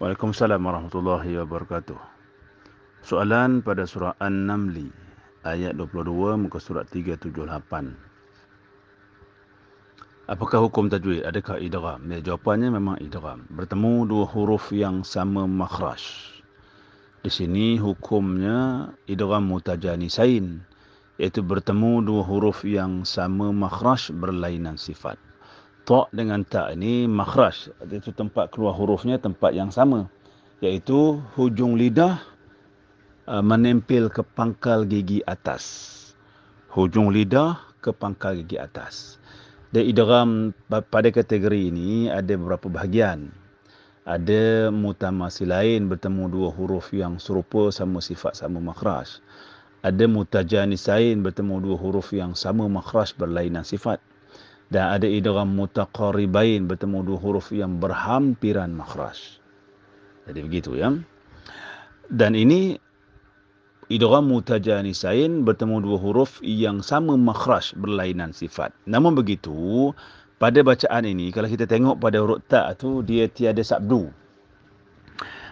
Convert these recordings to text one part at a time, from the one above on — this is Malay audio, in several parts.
Waalaikumsalam warahmatullahi wabarakatuh. Soalan pada surah An-Namli ayat 22 muka surat 378. Apakah hukum tajwid? Adakah idgham? Ya, jawapannya memang idgham. Bertemu dua huruf yang sama makhraj. Di sini hukumnya idgham mutajanisain iaitu bertemu dua huruf yang sama makhraj berlainan sifat. Ta dengan ta ini makhraj, itu tempat keluar hurufnya tempat yang sama iaitu hujung lidah uh, menempel ke pangkal gigi atas. Hujung lidah ke pangkal gigi atas. Dan idgham pada kategori ini ada beberapa bahagian. Ada lain bertemu dua huruf yang serupa sama sifat sama makhraj. Ada mutajanisain bertemu dua huruf yang sama makhraj berlainan sifat. Dan ada idgham mutaqaribain bertemu dua huruf yang berhampiran makhraj. Jadi begitu ya. Dan ini idgham mutajanisain bertemu dua huruf yang sama makhraj berlainan sifat. Namun begitu, pada bacaan ini kalau kita tengok pada huruf ta tu dia tiada sabdu.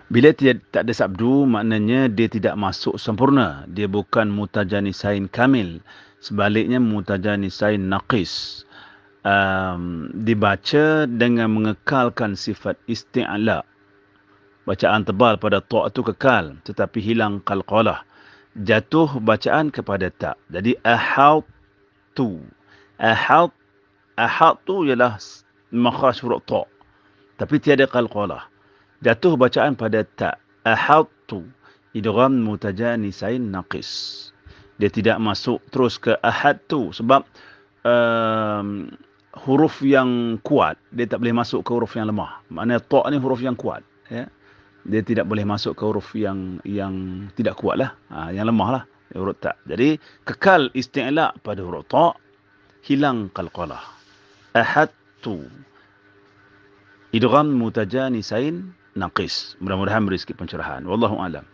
Bila tiada tak ada sabdu maknanya dia tidak masuk sempurna. Dia bukan mutajanisain kamil. Sebaliknya mutajanisain naqis. Um, dibaca dengan mengekalkan sifat isti'ala. Bacaan tebal pada ta' tu kekal tetapi hilang qalqalah jatuh bacaan kepada tak. Jadi ahad tu. Ahad ahad tu ialah makhraj huruf ta. Tapi tiada qalqalah. Jatuh bacaan pada tak. Ahad tu. Idgham mutajanisain naqis. Dia tidak masuk terus ke ahad tu sebab um, huruf yang kuat dia tak boleh masuk ke huruf yang lemah. Maknanya ta ni huruf yang kuat, ya dia tidak boleh masuk ke huruf yang yang tidak kuat lah, ha, yang lemah lah, huruf tak. Jadi kekal isti'la pada huruf ta, hilang qalqalah. Ahad tu. Idgham mutajanisain naqis. Mudah-mudahan beri sikit pencerahan. Wallahu a'lam.